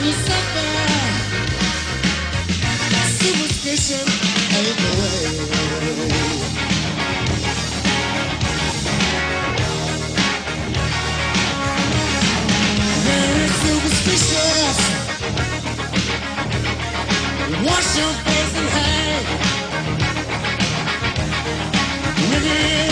me saca. Superstition ain't the eu vou. Silver fishes, wash your face and hide. Living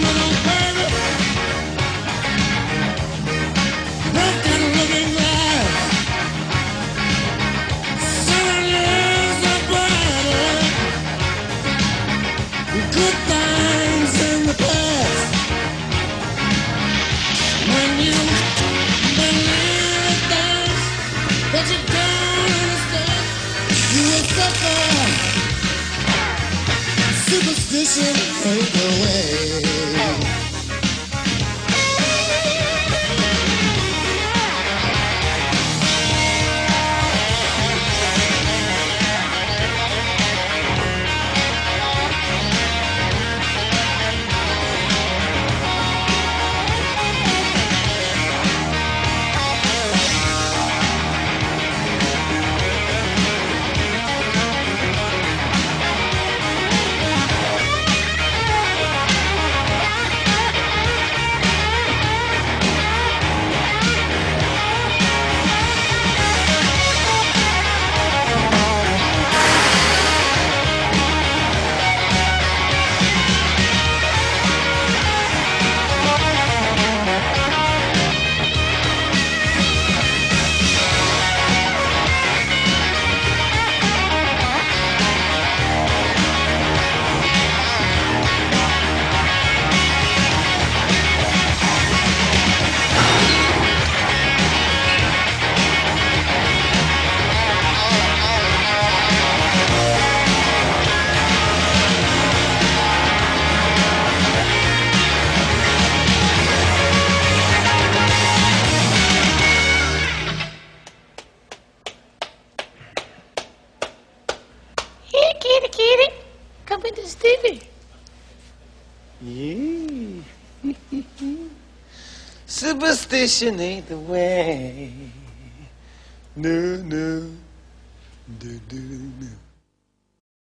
Thank you. kitty. Come into Stevie. Yeah. Superstition ain't the way. No, no. Do, do, no.